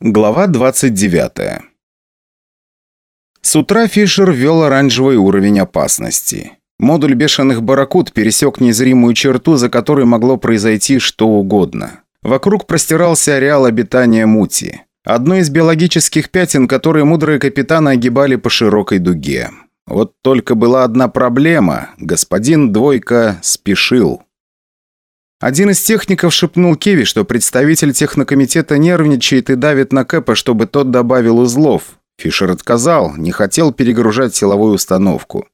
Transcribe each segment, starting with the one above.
Глава 29 С утра Фишер ввел оранжевый уровень опасности. Модуль бешеных барракуд пересек незримую черту, за которой могло произойти что угодно. Вокруг простирался ареал обитания Мути. Одно из биологических пятен, которые мудрые капитаны огибали по широкой дуге. Вот только была одна проблема. Господин Двойка спешил. Один из техников шепнул Киви, что представитель технокомитета нервничает и давит на Кэпа, чтобы тот добавил узлов. Фишер отказал, не хотел перегружать силовую установку.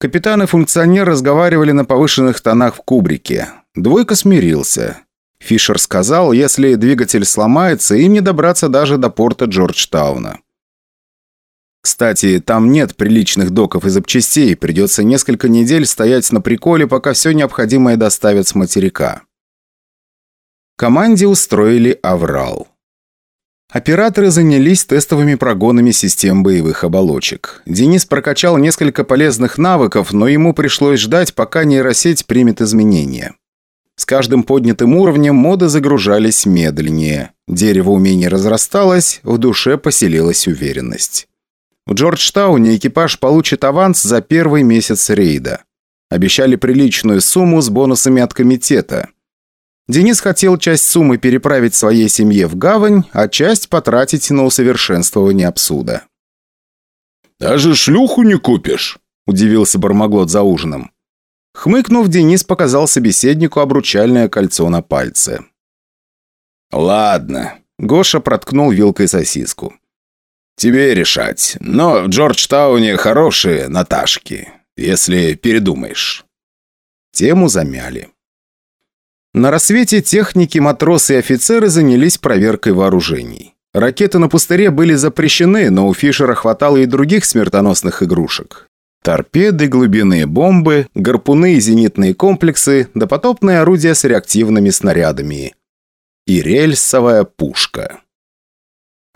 Капитан и функционер разговаривали на повышенных тонах в кубрике. Двойка смирился. Фишер сказал, если двигатель сломается, им не добраться даже до порта Джорджтауна. Кстати, там нет приличных доков и запчастей, придется несколько недель стоять на приколе, пока все необходимое доставят с материка. Команде устроили аврал. Операторы занялись тестовыми прогонами систем боевых оболочек. Денис прокачал несколько полезных навыков, но ему пришлось ждать, пока нейросеть примет изменения. С каждым поднятым уровнем моды загружались медленнее. Дерево умений разрасталось, в душе поселилась уверенность. В Джорджтауне экипаж получит аванс за первый месяц рейда. Обещали приличную сумму с бонусами от комитета. Денис хотел часть суммы переправить своей семье в гавань, а часть потратить на усовершенствование абсуда. «Даже шлюху не купишь?» – удивился Бармаглот за ужином. Хмыкнув, Денис показал собеседнику обручальное кольцо на пальце. «Ладно», – Гоша проткнул вилкой сосиску. «Тебе решать. Но в Джорджтауне хорошие Наташки, если передумаешь». Тему замяли. На рассвете техники, матросы и офицеры занялись проверкой вооружений. Ракеты на пустыре были запрещены, но у Фишера хватало и других смертоносных игрушек. Торпеды, глубинные бомбы, гарпуны и зенитные комплексы, допотопные орудия с реактивными снарядами. И рельсовая пушка.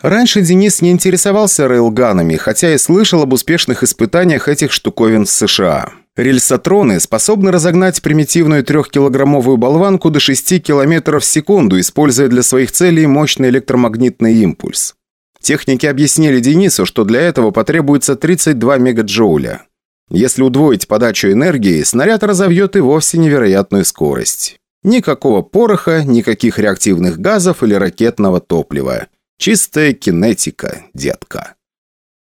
Раньше Денис не интересовался рейлганами, хотя и слышал об успешных испытаниях этих штуковин в США. Рельсотроны способны разогнать примитивную трехкилограммовую болванку до 6 км в секунду, используя для своих целей мощный электромагнитный импульс. Техники объяснили Денису, что для этого потребуется 32 мегаджоуля. Если удвоить подачу энергии, снаряд разовьет и вовсе невероятную скорость. Никакого пороха, никаких реактивных газов или ракетного топлива. Чистая кинетика, детка.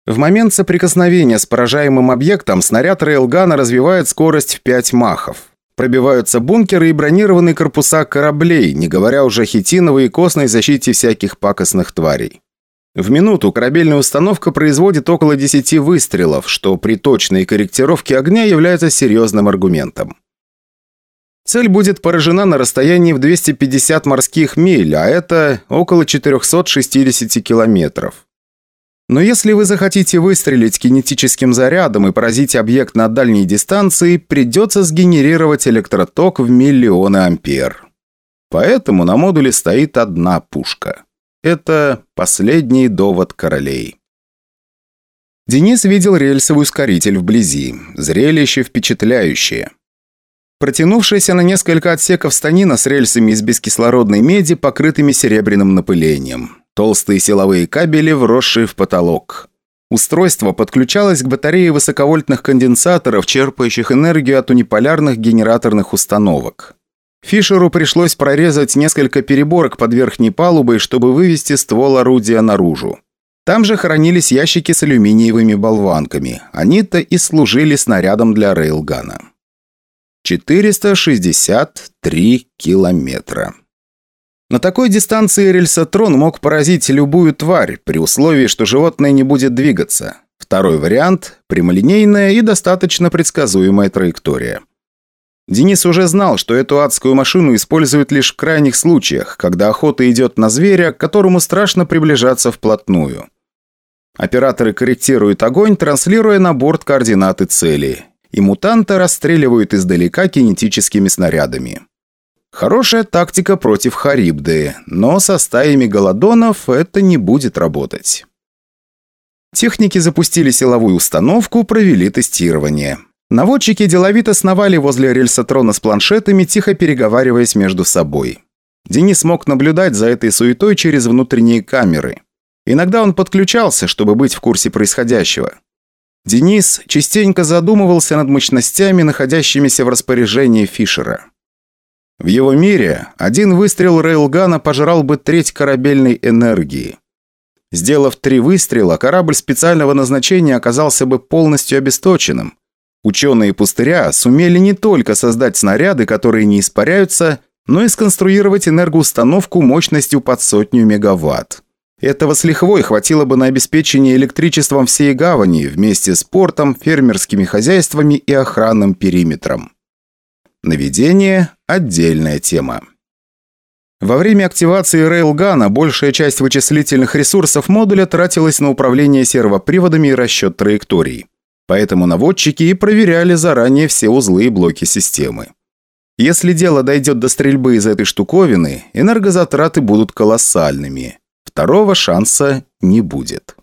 В момент соприкосновения с поражаемым объектом снаряд рейлгана развивает скорость в 5 махов. Пробиваются бункеры и бронированные корпуса кораблей, не говоря уже о хитиновой и костной защите всяких пакостных тварей. В минуту корабельная установка производит около 10 выстрелов, что при точной корректировке огня является серьезным аргументом. Цель будет поражена на расстоянии в 250 морских миль, а это около 460 километров. Но если вы захотите выстрелить кинетическим зарядом и поразить объект на дальней дистанции, придется сгенерировать электроток в миллионы ампер. Поэтому на модуле стоит одна пушка. Это последний довод королей. Денис видел рельсовый ускоритель вблизи. Зрелище впечатляющее. Протянувшаяся на несколько отсеков станина с рельсами из бескислородной меди, покрытыми серебряным напылением. Толстые силовые кабели, вросшие в потолок. Устройство подключалось к батарее высоковольтных конденсаторов, черпающих энергию от униполярных генераторных установок. Фишеру пришлось прорезать несколько переборок под верхней палубой, чтобы вывести ствол орудия наружу. Там же хранились ящики с алюминиевыми болванками. Они-то и служили снарядом для рейлгана. 463 километра. На такой дистанции рельсотрон мог поразить любую тварь, при условии, что животное не будет двигаться. Второй вариант – прямолинейная и достаточно предсказуемая траектория. Денис уже знал, что эту адскую машину используют лишь в крайних случаях, когда охота идет на зверя, к которому страшно приближаться вплотную. Операторы корректируют огонь, транслируя на борт координаты цели и мутанта расстреливают издалека кинетическими снарядами. Хорошая тактика против Харибды, но со стаями голодонов это не будет работать. Техники запустили силовую установку, провели тестирование. Наводчики деловито сновали возле рельсотрона с планшетами, тихо переговариваясь между собой. Денис мог наблюдать за этой суетой через внутренние камеры. Иногда он подключался, чтобы быть в курсе происходящего. Денис частенько задумывался над мощностями, находящимися в распоряжении Фишера. В его мире один выстрел рейлгана пожрал бы треть корабельной энергии. Сделав три выстрела, корабль специального назначения оказался бы полностью обесточенным. Ученые пустыря сумели не только создать снаряды, которые не испаряются, но и сконструировать энергоустановку мощностью под сотню мегаватт. Этого с лихвой хватило бы на обеспечение электричеством всей гавани вместе с портом, фермерскими хозяйствами и охранным периметром. Наведение – отдельная тема. Во время активации рейлгана большая часть вычислительных ресурсов модуля тратилась на управление сервоприводами и расчет траекторий. Поэтому наводчики и проверяли заранее все узлы и блоки системы. Если дело дойдет до стрельбы из этой штуковины, энергозатраты будут колоссальными. Второго шанса не будет.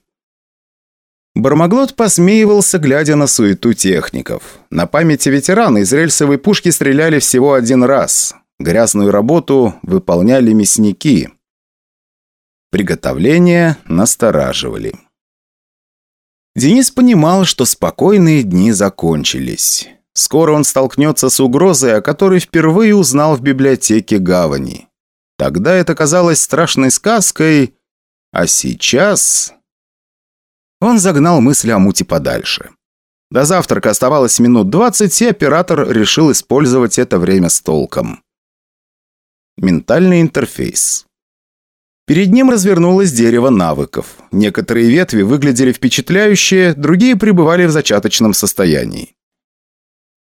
Бармаглот посмеивался, глядя на суету техников. На памяти ветерана из рельсовой пушки стреляли всего один раз. Грязную работу выполняли мясники. Приготовления настораживали. Денис понимал, что спокойные дни закончились. Скоро он столкнется с угрозой, о которой впервые узнал в библиотеке Гавани. Тогда это казалось страшной сказкой, а сейчас... Он загнал мысли о муте подальше. До завтрака оставалось минут двадцать, и оператор решил использовать это время с толком. Ментальный интерфейс. Перед ним развернулось дерево навыков. Некоторые ветви выглядели впечатляюще, другие пребывали в зачаточном состоянии.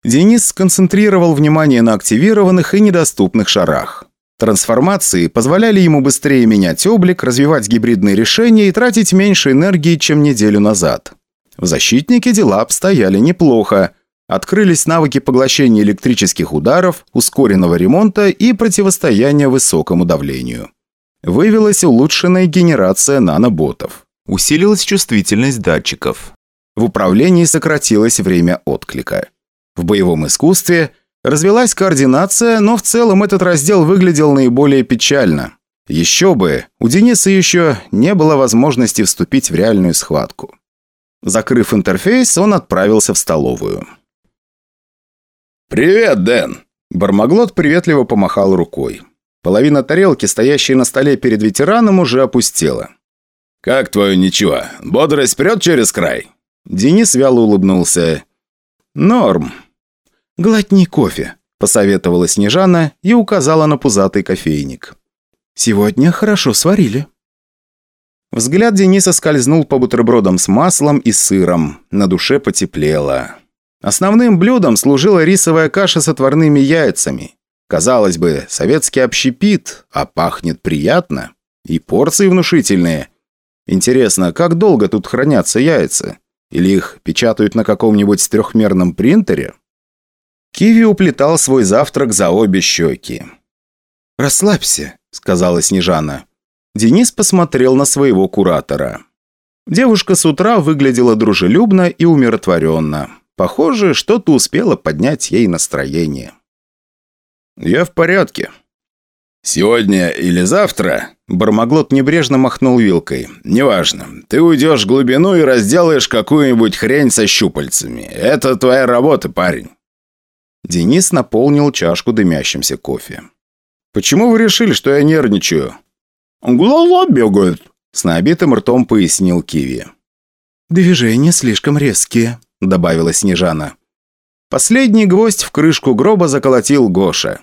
Денис сконцентрировал внимание на активированных и недоступных шарах. Трансформации позволяли ему быстрее менять облик, развивать гибридные решения и тратить меньше энергии, чем неделю назад. В «Защитнике» дела обстояли неплохо. Открылись навыки поглощения электрических ударов, ускоренного ремонта и противостояния высокому давлению. Вывелась улучшенная генерация наноботов. Усилилась чувствительность датчиков. В управлении сократилось время отклика. В боевом искусстве развелась координация, но в целом этот раздел выглядел наиболее печально. Еще бы, у Дениса еще не было возможности вступить в реальную схватку. Закрыв интерфейс, он отправился в столовую. «Привет, Дэн!» Бармаглот приветливо помахал рукой. Половина тарелки, стоящей на столе перед ветераном, уже опустела. «Как твое ничего? Бодрость прет через край?» Денис вяло улыбнулся. «Норм. Глотни кофе», – посоветовала Снежана и указала на пузатый кофейник. «Сегодня хорошо сварили». Взгляд Дениса скользнул по бутербродам с маслом и сыром. На душе потеплело. Основным блюдом служила рисовая каша с отварными яйцами. Казалось бы, советский общепит, а пахнет приятно. И порции внушительные. Интересно, как долго тут хранятся яйца? Или их печатают на каком-нибудь трехмерном принтере? Киви уплетал свой завтрак за обе щеки. «Расслабься», — сказала Снежана. Денис посмотрел на своего куратора. Девушка с утра выглядела дружелюбно и умиротворенно. Похоже, что-то успело поднять ей настроение. «Я в порядке». «Сегодня или завтра?» Бармаглот небрежно махнул вилкой. «Неважно. Ты уйдешь в глубину и разделаешь какую-нибудь хрень со щупальцами. Это твоя работа, парень». Денис наполнил чашку дымящимся кофе. «Почему вы решили, что я нервничаю?» «Глаза бегают», — с набитым ртом пояснил Киви. «Движения слишком резкие», — добавила Снежана. Последний гвоздь в крышку гроба заколотил Гоша.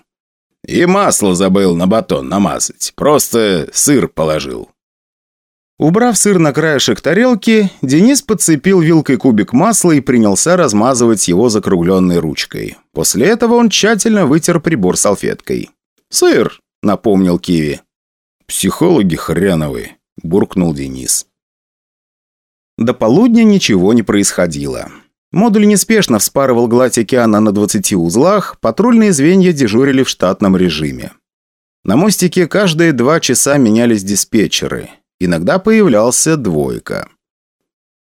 «И масло забыл на батон намазать. Просто сыр положил». Убрав сыр на краешек тарелки, Денис подцепил вилкой кубик масла и принялся размазывать его закругленной ручкой. После этого он тщательно вытер прибор салфеткой. «Сыр!» – напомнил Киви. «Психологи хреновые», – буркнул Денис. До полудня ничего не происходило. Модуль неспешно вспарывал гладь океана на 20 узлах, патрульные звенья дежурили в штатном режиме. На мостике каждые два часа менялись диспетчеры. Иногда появлялся двойка.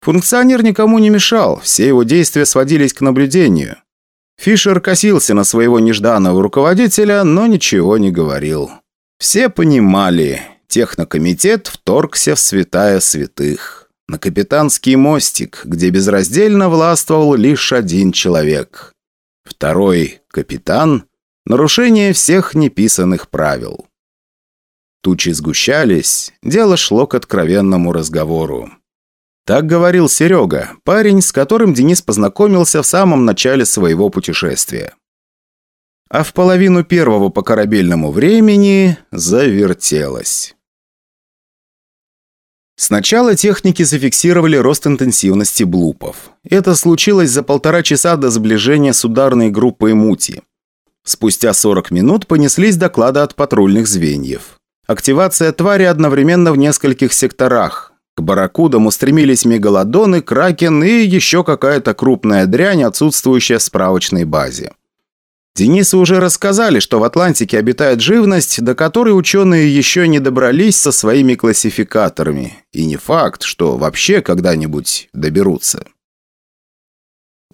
Функционер никому не мешал, все его действия сводились к наблюдению. Фишер косился на своего нежданного руководителя, но ничего не говорил. Все понимали, технокомитет вторгся в святая святых. На капитанский мостик, где безраздельно властвовал лишь один человек. Второй – капитан, нарушение всех неписанных правил. Тучи сгущались, дело шло к откровенному разговору. Так говорил Серега, парень, с которым Денис познакомился в самом начале своего путешествия. А в половину первого по корабельному времени завертелось. Сначала техники зафиксировали рост интенсивности блупов. Это случилось за полтора часа до сближения с ударной группой Мути. Спустя 40 минут понеслись доклады от патрульных звеньев. Активация твари одновременно в нескольких секторах. К барракудам устремились мегалодоны, кракен и еще какая-то крупная дрянь, отсутствующая в справочной базе. Денису уже рассказали, что в Атлантике обитает живность, до которой ученые еще не добрались со своими классификаторами. И не факт, что вообще когда-нибудь доберутся.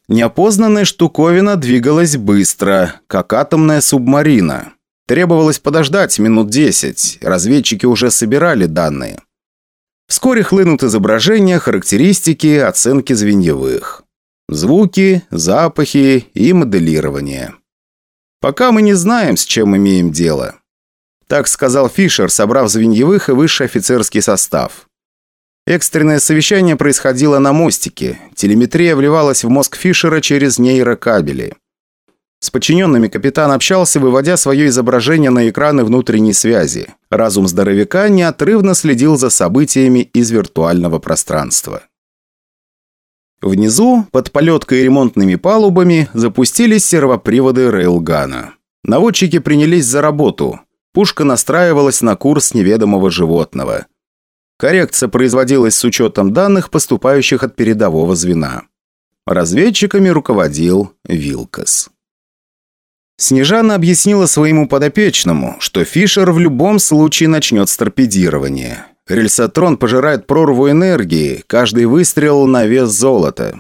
Неопознанная штуковина двигалась быстро, как атомная субмарина. Требовалось подождать минут 10, разведчики уже собирали данные. Вскоре хлынут изображения, характеристики, оценки звеньевых. Звуки, запахи и моделирование. Пока мы не знаем, с чем имеем дело. Так сказал Фишер, собрав звеньевых и высший офицерский состав. Экстренное совещание происходило на мостике. Телеметрия вливалась в мозг Фишера через нейрокабели. С подчиненными капитан общался, выводя свое изображение на экраны внутренней связи. Разум здоровяка неотрывно следил за событиями из виртуального пространства. Внизу, под полеткой и ремонтными палубами, запустились сервоприводы рейлгана. Наводчики принялись за работу. Пушка настраивалась на курс неведомого животного. Коррекция производилась с учетом данных, поступающих от передового звена. Разведчиками руководил Вилкас. Снежана объяснила своему подопечному, что Фишер в любом случае начнет с торпедирования. Рельсотрон пожирает прорву энергии, каждый выстрел на вес золота.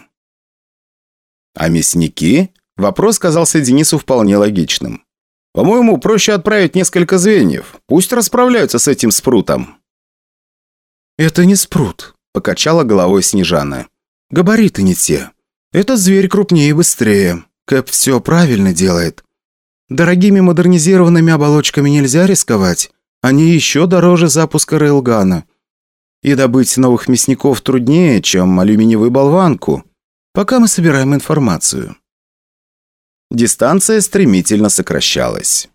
А мясники? Вопрос казался Денису вполне логичным. По-моему, проще отправить несколько звеньев. Пусть расправляются с этим спрутом. «Это не спрут», – покачала головой Снежана. «Габариты не те. Этот зверь крупнее и быстрее. Кэп все правильно делает. Дорогими модернизированными оболочками нельзя рисковать. Они еще дороже запуска рейлгана. И добыть новых мясников труднее, чем алюминиевую болванку. Пока мы собираем информацию. Дистанция стремительно сокращалась.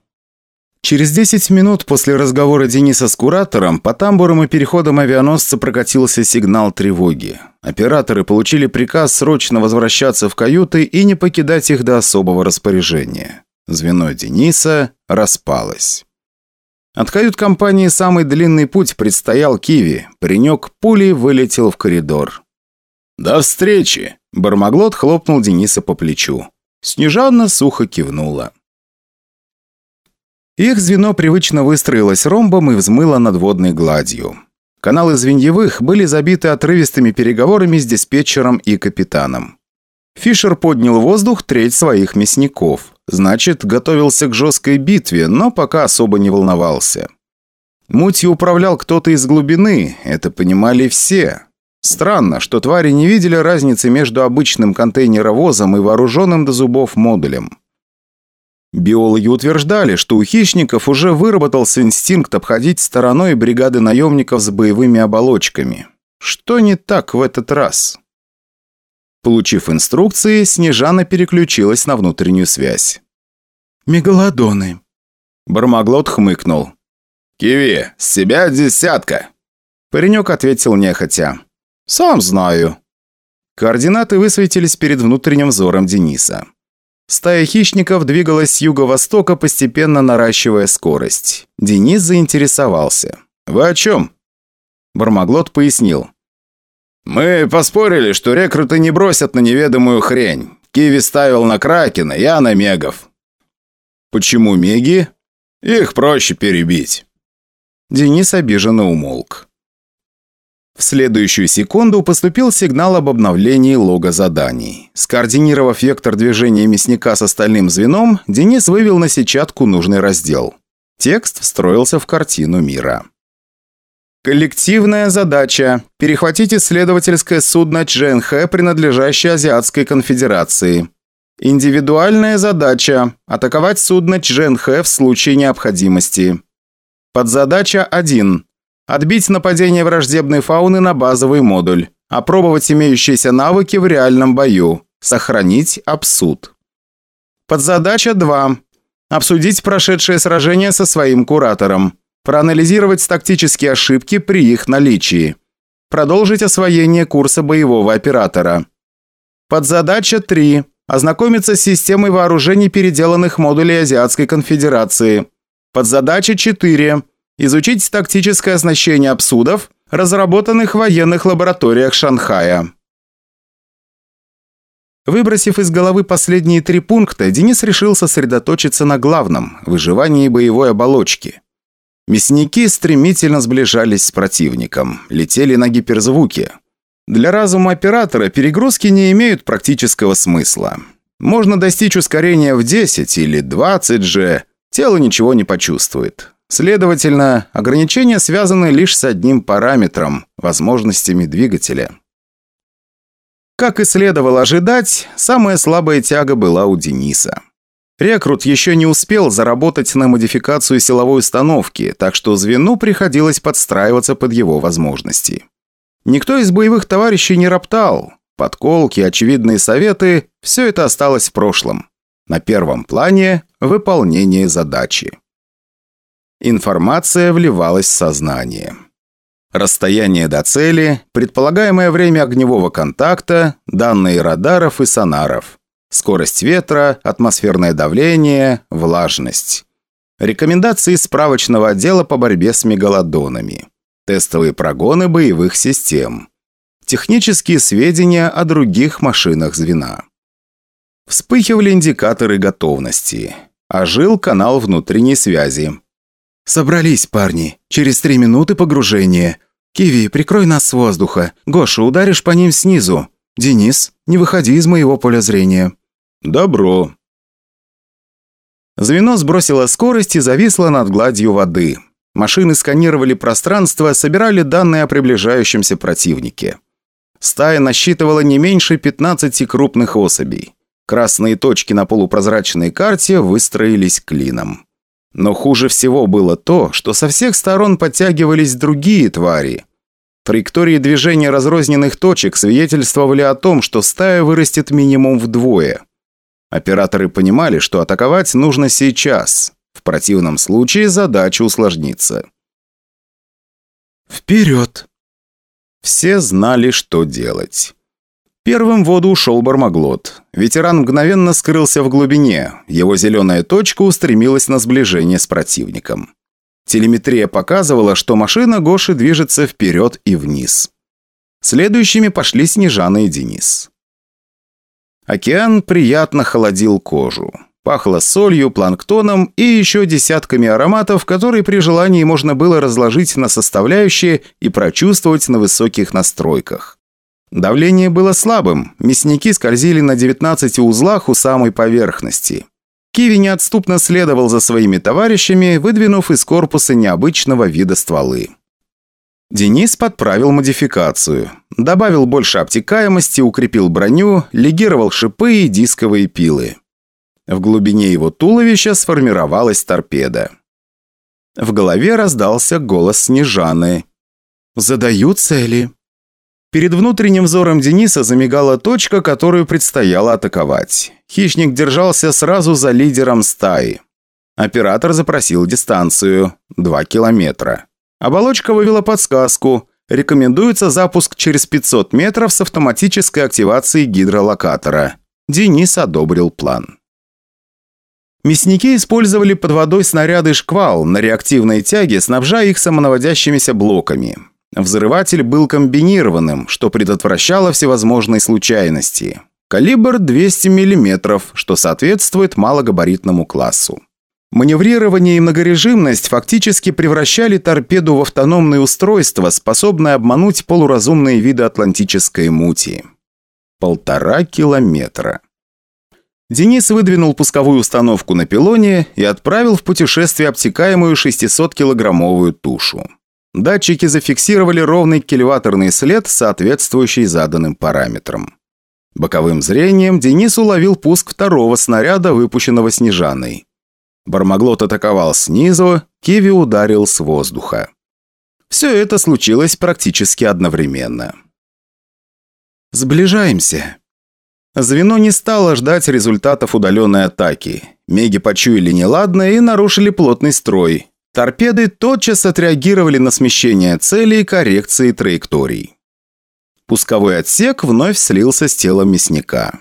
Через 10 минут после разговора Дениса с куратором по тамбурам и переходам авианосца прокатился сигнал тревоги. Операторы получили приказ срочно возвращаться в каюты и не покидать их до особого распоряжения. Звено Дениса распалось. От кают-компании самый длинный путь предстоял Киви. Паренек пулей вылетел в коридор. «До встречи!» – Бармаглот хлопнул Дениса по плечу. Снежанна сухо кивнула. Их звено привычно выстроилось ромбом и взмыло над водной гладью. Каналы звеньевых были забиты отрывистыми переговорами с диспетчером и капитаном. Фишер поднял в воздух треть своих мясников. Значит, готовился к жесткой битве, но пока особо не волновался. Мутью управлял кто-то из глубины, это понимали все. Странно, что твари не видели разницы между обычным контейнеровозом и вооруженным до зубов модулем. Биологи утверждали, что у хищников уже выработался инстинкт обходить стороной бригады наемников с боевыми оболочками. Что не так в этот раз? Получив инструкции, Снежана переключилась на внутреннюю связь. «Мегалодоны». Бармаглот хмыкнул. «Киви, с себя десятка!» Паренек ответил нехотя. «Сам знаю». Координаты высветились перед внутренним взором Дениса. Стая хищников двигалась с юго-востока, постепенно наращивая скорость. Денис заинтересовался. «Вы о чем?» Бармаглот пояснил. «Мы поспорили, что рекруты не бросят на неведомую хрень. Киви ставил на Кракена, я на Мегов». «Почему Меги?» «Их проще перебить». Денис обиженно умолк. В следующую секунду поступил сигнал об обновлении лога заданий. Скоординировав вектор движения мясника с остальным звеном, Денис вывел на сетчатку нужный раздел. Текст встроился в картину мира. Коллективная задача – перехватить исследовательское судно ЧНХ, принадлежащее Азиатской конфедерации. Индивидуальная задача – атаковать судно ЧНХ в случае необходимости. Подзадача 1. Отбить нападение враждебной фауны на базовый модуль. Опробовать имеющиеся навыки в реальном бою. Сохранить абсуд. Подзадача 2. Обсудить прошедшее сражение со своим куратором. Проанализировать тактические ошибки при их наличии. Продолжить освоение курса боевого оператора. Подзадача 3. Ознакомиться с системой вооружений переделанных модулей Азиатской конфедерации. Подзадача 4. Изучить тактическое оснащение абсудов, разработанных в военных лабораториях Шанхая. Выбросив из головы последние три пункта, Денис решил сосредоточиться на главном – выживании боевой оболочки. Мясники стремительно сближались с противником, летели на гиперзвуке. Для разума оператора перегрузки не имеют практического смысла. Можно достичь ускорения в 10 или 20 же, тело ничего не почувствует. Следовательно, ограничения связаны лишь с одним параметром – возможностями двигателя. Как и следовало ожидать, самая слабая тяга была у Дениса. Рекрут еще не успел заработать на модификацию силовой установки, так что звену приходилось подстраиваться под его возможности. Никто из боевых товарищей не роптал. Подколки, очевидные советы – все это осталось в прошлом. На первом плане – выполнение задачи. Информация вливалась в сознание. Расстояние до цели, предполагаемое время огневого контакта, данные радаров и сонаров – скорость ветра, атмосферное давление, влажность. Рекомендации справочного отдела по борьбе с мегалодонами. Тестовые прогоны боевых систем. Технические сведения о других машинах звена. Вспыхивали индикаторы готовности. Ожил канал внутренней связи. «Собрались, парни. Через три минуты погружение. Киви, прикрой нас с воздуха. Гоша, ударишь по ним снизу. Денис, не выходи из моего поля зрения». «Добро». Звено сбросило скорость и зависло над гладью воды. Машины сканировали пространство, собирали данные о приближающемся противнике. Стая насчитывала не меньше 15 крупных особей. Красные точки на полупрозрачной карте выстроились клином. Но хуже всего было то, что со всех сторон подтягивались другие твари. Траектории движения разрозненных точек свидетельствовали о том, что стая вырастет минимум вдвое. Операторы понимали, что атаковать нужно сейчас. В противном случае задача усложнится. «Вперед!» Все знали, что делать. Первым в воду ушел Бармаглот. Ветеран мгновенно скрылся в глубине. Его зеленая точка устремилась на сближение с противником. Телеметрия показывала, что машина Гоши движется вперед и вниз. Следующими пошли Снежана и Денис. Океан приятно холодил кожу. Пахло солью, планктоном и еще десятками ароматов, которые при желании можно было разложить на составляющие и прочувствовать на высоких настройках. Давление было слабым, мясники скользили на 19 узлах у самой поверхности. Киви неотступно следовал за своими товарищами, выдвинув из корпуса необычного вида стволы. Денис подправил модификацию. Добавил больше обтекаемости, укрепил броню, легировал шипы и дисковые пилы. В глубине его туловища сформировалась торпеда. В голове раздался голос Снежаны. «Задаю цели». Перед внутренним взором Дениса замигала точка, которую предстояло атаковать. Хищник держался сразу за лидером стаи. Оператор запросил дистанцию – 2 километра. Оболочка вывела подсказку. Рекомендуется запуск через 500 метров с автоматической активацией гидролокатора. Денис одобрил план. Мясники использовали под водой снаряды «Шквал» на реактивной тяге, снабжая их самонаводящимися блоками. Взрыватель был комбинированным, что предотвращало всевозможные случайности. Калибр 200 мм, что соответствует малогабаритному классу. Маневрирование и многорежимность фактически превращали торпеду в автономное устройство, способное обмануть полуразумные виды атлантической мути. Полтора километра. Денис выдвинул пусковую установку на пилоне и отправил в путешествие обтекаемую 600-килограммовую тушу. Датчики зафиксировали ровный кильваторный след, соответствующий заданным параметрам. Боковым зрением Денис уловил пуск второго снаряда, выпущенного Снежаной. Бармаглот атаковал снизу, Киви ударил с воздуха. Все это случилось практически одновременно. «Сближаемся». Звено не стало ждать результатов удаленной атаки. Меги почуяли неладное и нарушили плотный строй. Торпеды тотчас отреагировали на смещение цели и коррекции траекторий. Пусковой отсек вновь слился с телом мясника.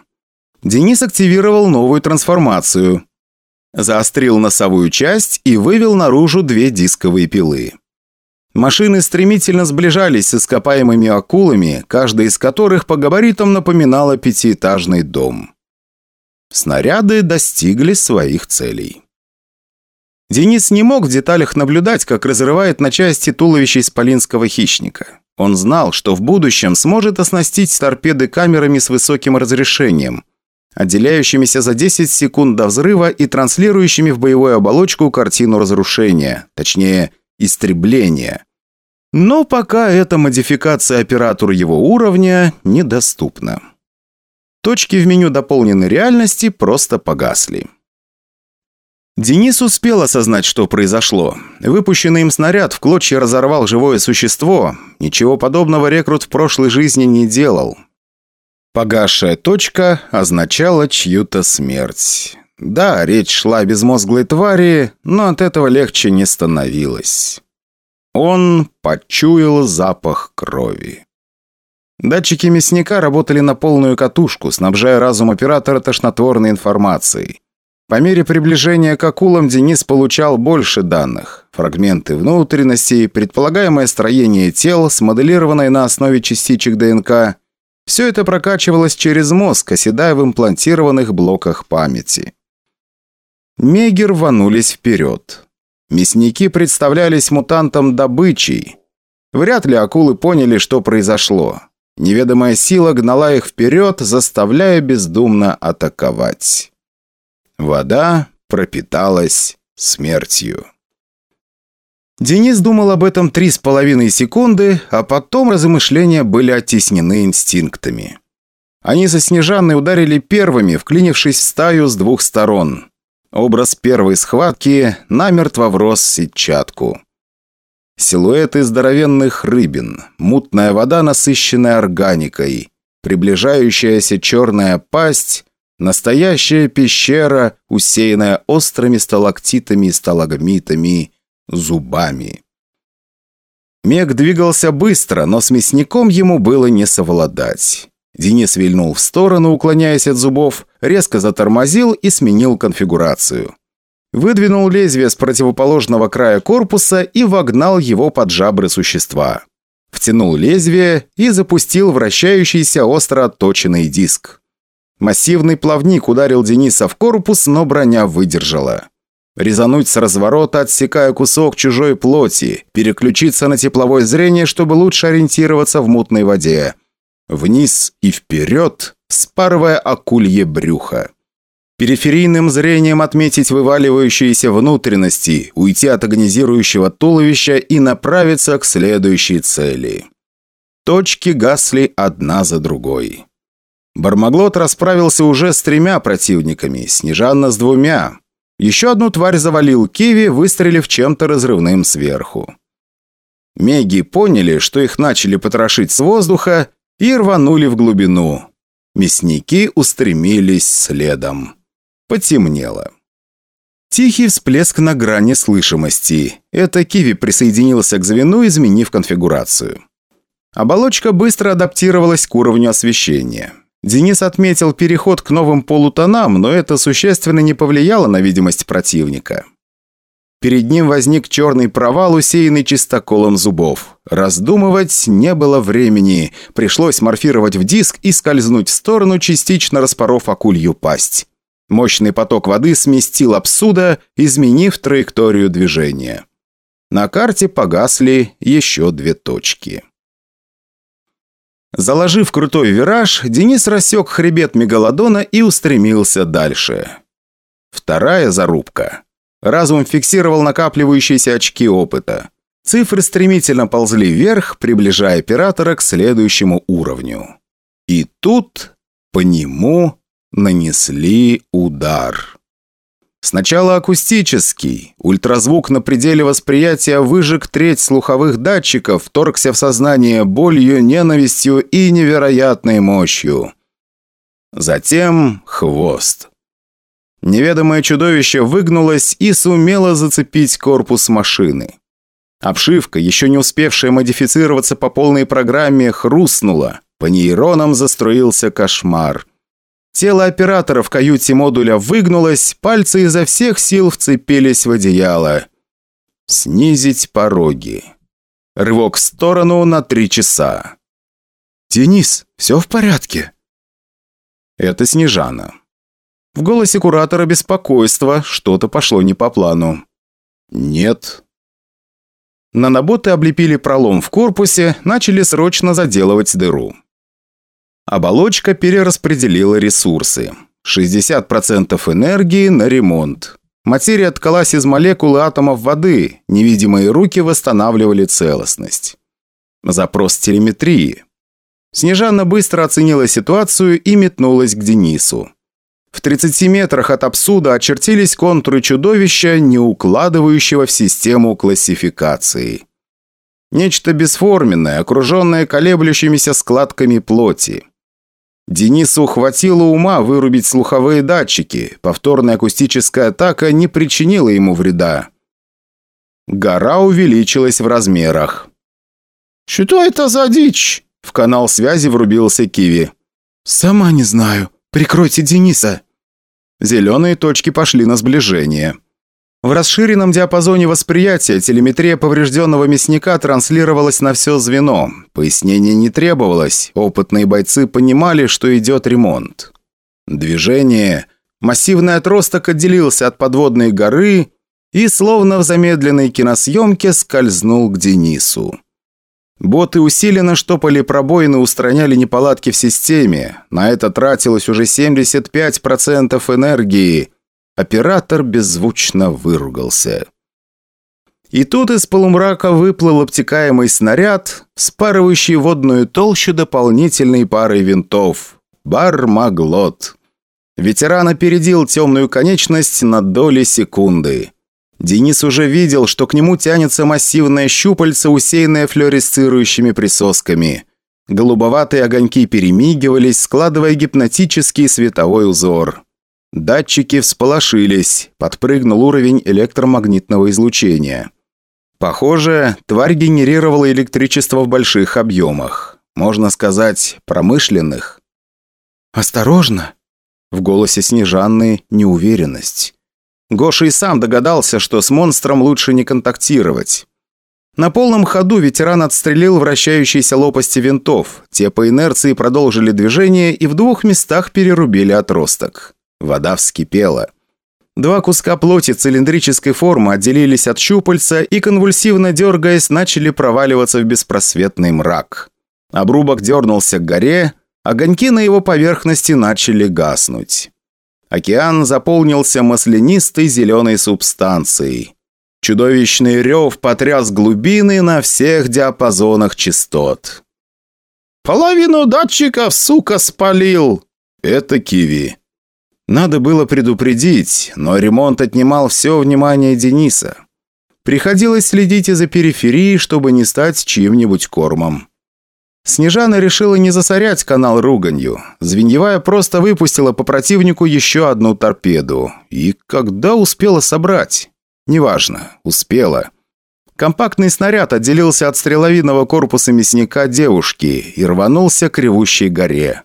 Денис активировал новую трансформацию. Заострил носовую часть и вывел наружу две дисковые пилы. Машины стремительно сближались с ископаемыми акулами, каждая из которых по габаритам напоминала пятиэтажный дом. Снаряды достигли своих целей. Денис не мог в деталях наблюдать, как разрывает на части туловище исполинского хищника. Он знал, что в будущем сможет оснастить торпеды камерами с высоким разрешением, отделяющимися за 10 секунд до взрыва и транслирующими в боевую оболочку картину разрушения, точнее, истребления. Но пока эта модификация оператору его уровня недоступна. Точки в меню дополненной реальности просто погасли. Денис успел осознать, что произошло. Выпущенный им снаряд в клочья разорвал живое существо. Ничего подобного рекрут в прошлой жизни не делал. Погасшая точка означала чью-то смерть. Да, речь шла о безмозглой твари, но от этого легче не становилось. Он почуял запах крови. Датчики мясника работали на полную катушку, снабжая разум оператора тошнотворной информацией. По мере приближения к акулам Денис получал больше данных. Фрагменты внутренностей, предполагаемое строение тел, смоделированное на основе частичек ДНК, все это прокачивалось через мозг, оседая в имплантированных блоках памяти. Меги рванулись вперед. Мясники представлялись мутантам добычей. Вряд ли акулы поняли, что произошло. Неведомая сила гнала их вперед, заставляя бездумно атаковать. Вода пропиталась смертью. Денис думал об этом три с половиной секунды, а потом размышления были оттеснены инстинктами. Они со Снежанной ударили первыми, вклинившись в стаю с двух сторон. Образ первой схватки намертво врос в сетчатку. Силуэты здоровенных рыбин, мутная вода, насыщенная органикой, приближающаяся черная пасть, настоящая пещера, усеянная острыми сталактитами и сталагмитами, зубами. Мег двигался быстро, но с мясником ему было не совладать. Денис вильнул в сторону, уклоняясь от зубов, резко затормозил и сменил конфигурацию. Выдвинул лезвие с противоположного края корпуса и вогнал его под жабры существа. Втянул лезвие и запустил вращающийся остро отточенный диск. Массивный плавник ударил Дениса в корпус, но броня выдержала. Резануть с разворота, отсекая кусок чужой плоти, переключиться на тепловое зрение, чтобы лучше ориентироваться в мутной воде. Вниз и вперед, спарывая акулье брюхо. Периферийным зрением отметить вываливающиеся внутренности, уйти от агонизирующего туловища и направиться к следующей цели. Точки гасли одна за другой. Бармаглот расправился уже с тремя противниками, Снежанна с двумя. Еще одну тварь завалил Киви, выстрелив чем-то разрывным сверху. Меги поняли, что их начали потрошить с воздуха, и рванули в глубину. Мясники устремились следом. Потемнело. Тихий всплеск на грани слышимости. Это Киви присоединился к звену, изменив конфигурацию. Оболочка быстро адаптировалась к уровню освещения. Денис отметил переход к новым полутонам, но это существенно не повлияло на видимость противника. Перед ним возник черный провал, усеянный чистоколом зубов. Раздумывать не было времени. Пришлось морфировать в диск и скользнуть в сторону, частично распоров акулью пасть. Мощный поток воды сместил обсуда, изменив траекторию движения. На карте погасли еще две точки. Заложив крутой вираж, Денис рассек хребет мегалодона и устремился дальше. Вторая зарубка. Разум фиксировал накапливающиеся очки опыта. Цифры стремительно ползли вверх, приближая оператора к следующему уровню. И тут по нему нанесли удар. Сначала акустический. Ультразвук на пределе восприятия выжег треть слуховых датчиков, вторгся в сознание болью, ненавистью и невероятной мощью. Затем хвост. Неведомое чудовище выгнулось и сумело зацепить корпус машины. Обшивка, еще не успевшая модифицироваться по полной программе, хрустнула. По нейронам застроился кошмар – Тело оператора в каюте модуля выгнулось, пальцы изо всех сил вцепились в одеяло. Снизить пороги. Рывок в сторону на три часа. «Денис, все в порядке?» Это Снежана. В голосе куратора беспокойство, что-то пошло не по плану. «Нет». Наноботы облепили пролом в корпусе, начали срочно заделывать дыру. Оболочка перераспределила ресурсы. 60% энергии на ремонт. Материя ткалась из молекул и атомов воды. Невидимые руки восстанавливали целостность. Запрос телеметрии. Снежана быстро оценила ситуацию и метнулась к Денису. В 30 метрах от абсуда очертились контуры чудовища, не укладывающего в систему классификации. Нечто бесформенное, окруженное колеблющимися складками плоти. Денису хватило ума вырубить слуховые датчики. Повторная акустическая атака не причинила ему вреда. Гора увеличилась в размерах. «Что это за дичь?» В канал связи врубился Киви. «Сама не знаю. Прикройте Дениса». Зеленые точки пошли на сближение. В расширенном диапазоне восприятия телеметрия поврежденного мясника транслировалась на все звено. Пояснения не требовалось. Опытные бойцы понимали, что идет ремонт. Движение. Массивный отросток отделился от подводной горы и, словно в замедленной киносъемке, скользнул к Денису. Боты усиленно штопали пробоины, устраняли неполадки в системе. На это тратилось уже 75% энергии – Оператор беззвучно выругался. И тут из полумрака выплыл обтекаемый снаряд, спарывающий водную толщу дополнительной парой винтов. Бармаглот. Ветеран опередил темную конечность на доли секунды. Денис уже видел, что к нему тянется массивное щупальце, усеянное флюоресцирующими присосками. Голубоватые огоньки перемигивались, складывая гипнотический световой узор. Датчики всполошились, подпрыгнул уровень электромагнитного излучения. Похоже, тварь генерировала электричество в больших объемах. Можно сказать, промышленных. «Осторожно!» В голосе Снежанны неуверенность. Гоша и сам догадался, что с монстром лучше не контактировать. На полном ходу ветеран отстрелил вращающиеся лопасти винтов. Те по инерции продолжили движение и в двух местах перерубили отросток. Вода вскипела. Два куска плоти цилиндрической формы отделились от щупальца и, конвульсивно дергаясь, начали проваливаться в беспросветный мрак. Обрубок дернулся к горе, огоньки на его поверхности начали гаснуть. Океан заполнился маслянистой зеленой субстанцией. Чудовищный рев потряс глубины на всех диапазонах частот. «Половину датчиков, сука, спалил!» Это киви. Надо было предупредить, но ремонт отнимал все внимание Дениса. Приходилось следить и за периферией, чтобы не стать чьим-нибудь кормом. Снежана решила не засорять канал руганью. Звеньевая просто выпустила по противнику еще одну торпеду. И когда успела собрать? Неважно, успела. Компактный снаряд отделился от стреловидного корпуса мясника девушки и рванулся к ревущей горе.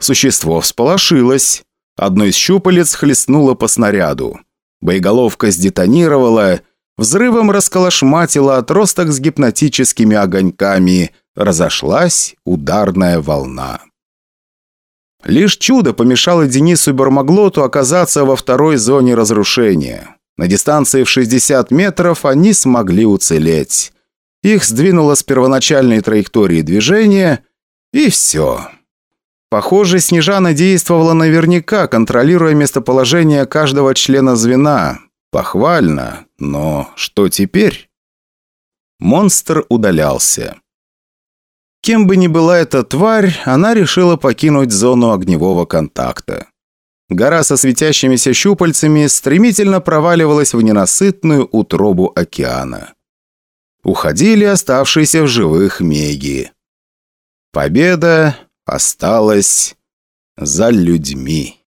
Существо всполошилось. Одно из щупалец хлестнуло по снаряду. Боеголовка сдетонировала, взрывом расколошматила отросток с гипнотическими огоньками, разошлась ударная волна. Лишь чудо помешало Денису Бармаглоту оказаться во второй зоне разрушения. На дистанции в 60 метров они смогли уцелеть. Их сдвинуло с первоначальной траектории движения, И все. Похоже, Снежана действовала наверняка, контролируя местоположение каждого члена звена. Похвально, но что теперь? Монстр удалялся. Кем бы ни была эта тварь, она решила покинуть зону огневого контакта. Гора со светящимися щупальцами стремительно проваливалась в ненасытную утробу океана. Уходили оставшиеся в живых меги. Победа осталась за людьми.